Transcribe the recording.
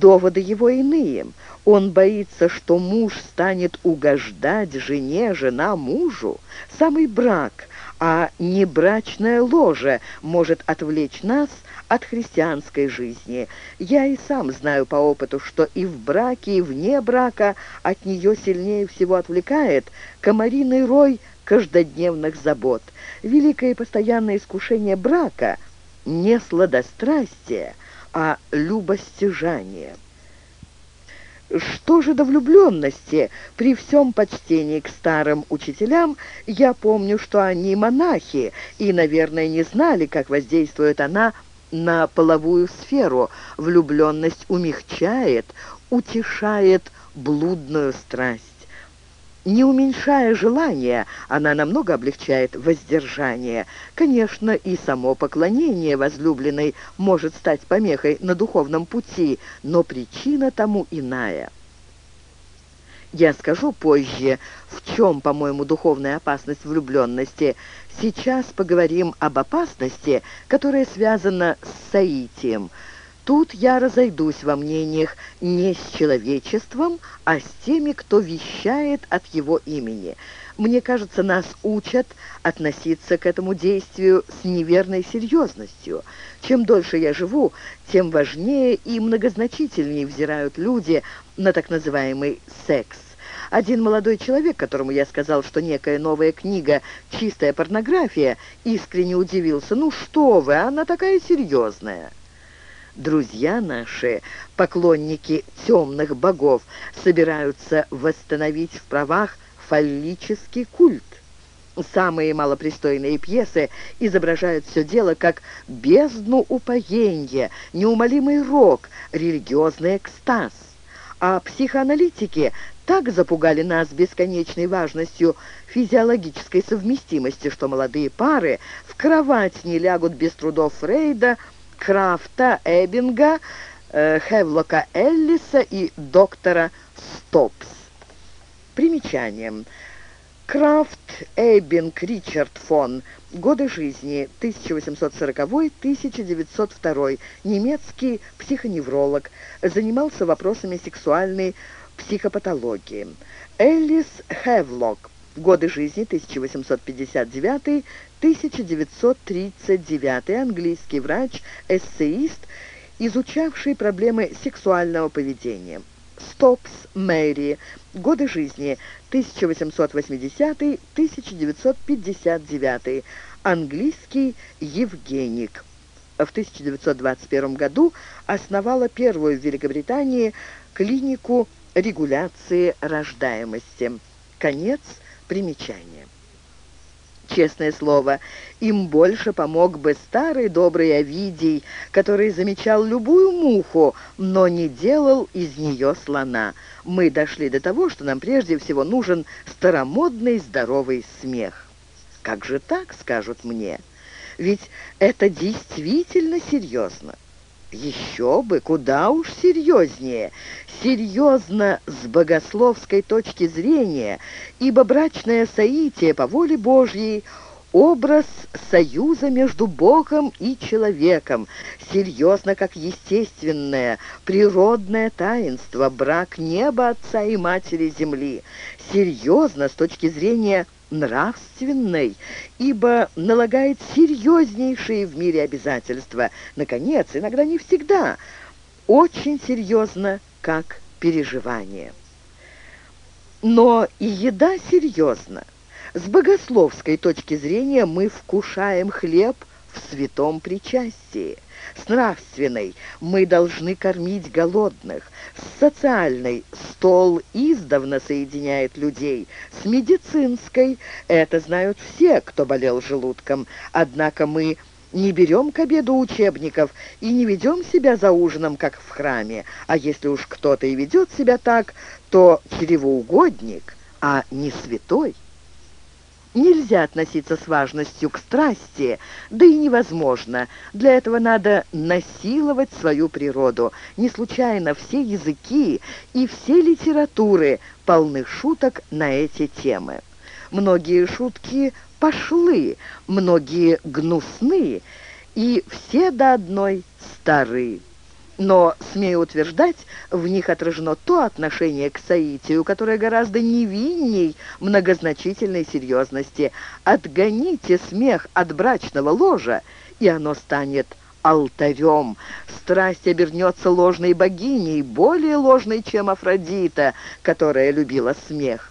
Доводы его иные. Он боится, что муж станет угождать жене, жена мужу. Самый брак, а не брачное ложе может отвлечь нас от христианской жизни. Я и сам знаю по опыту, что и в браке, и вне брака от нее сильнее всего отвлекает комариный рой каждодневных забот. Великое постоянное искушение брака — не сладострастие, а любостяжание. Что же до влюбленности? При всем почтении к старым учителям я помню, что они монахи и, наверное, не знали, как воздействует она на половую сферу. Влюбленность умягчает, утешает блудную страсть. Не уменьшая желания, она намного облегчает воздержание. Конечно, и само поклонение возлюбленной может стать помехой на духовном пути, но причина тому иная. Я скажу позже, в чем, по-моему, духовная опасность влюбленности. Сейчас поговорим об опасности, которая связана с соитием. Тут я разойдусь во мнениях не с человечеством, а с теми, кто вещает от его имени. Мне кажется, нас учат относиться к этому действию с неверной серьезностью. Чем дольше я живу, тем важнее и многозначительнее взирают люди на так называемый секс. Один молодой человек, которому я сказал, что некая новая книга «Чистая порнография», искренне удивился. «Ну что вы, она такая серьезная». Друзья наши, поклонники темных богов, собираются восстановить в правах фаллический культ. Самые малопристойные пьесы изображают все дело как бездну упоения, неумолимый рок, религиозный экстаз. А психоаналитики так запугали нас бесконечной важностью физиологической совместимости, что молодые пары в кровать не лягут без трудов Фрейда, Крафта, Эббинга, э, Хевлока Эллиса и доктора Стопс. Примечанием. Крафт Эйбинг Ричард фон. Годы жизни 1840-1902. Немецкий психоневролог. Занимался вопросами сексуальной психопатологии. Эллис Хевлок. Годы жизни 1859-1939. Английский врач, эссеист, изучавший проблемы сексуального поведения. Стопс Мэри. Годы жизни 1880-1959. Английский Евгеник. В 1921 году основала первую в Великобритании клинику регуляции рождаемости. Конец примечания. Честное слово, им больше помог бы старый добрый Овидий, который замечал любую муху, но не делал из нее слона. Мы дошли до того, что нам прежде всего нужен старомодный здоровый смех. «Как же так?» — скажут мне. «Ведь это действительно серьезно». Еще бы, куда уж серьезнее. Серьезно с богословской точки зрения, ибо брачное соитие по воле Божьей – образ союза между Богом и человеком, серьезно как естественное, природное таинство, брак неба Отца и Матери Земли, серьезно с точки зрения нравственной, ибо налагает серьезнейшие в мире обязательства. Наконец, иногда не всегда, очень серьезно, как переживание. Но и еда серьезна. С богословской точки зрения мы вкушаем хлеб в святом причастии. С нравственной мы должны кормить голодных. С социальной стол издавна соединяет людей. С медицинской это знают все, кто болел желудком. Однако мы не берем к обеду учебников и не ведем себя за ужином, как в храме. А если уж кто-то и ведет себя так, то чревоугодник, а не святой. Нельзя относиться с важностью к страсти, да и невозможно. Для этого надо насиловать свою природу. Не случайно все языки и все литературы полны шуток на эти темы. Многие шутки пошлы, многие гнусны, и все до одной стары. Но, смею утверждать, в них отражено то отношение к Саитию, которое гораздо невинней многозначительной серьезности. Отгоните смех от брачного ложа, и оно станет алтарем. Страсть обернется ложной богиней, более ложной, чем Афродита, которая любила смех.